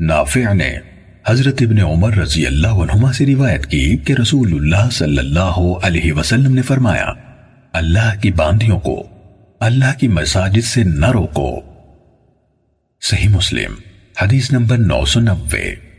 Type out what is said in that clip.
نافع نے حضرت ابن عمر رضی اللہ عنہما سے روایت کی کہ رسول اللہ صلی اللہ علیہ وسلم نے فرمایا، اللہ کی باندیوں کو، اللہ کی مساجد سے نہ روکو۔ صحیح مسلم، حدیث نمبر نو سو نوے۔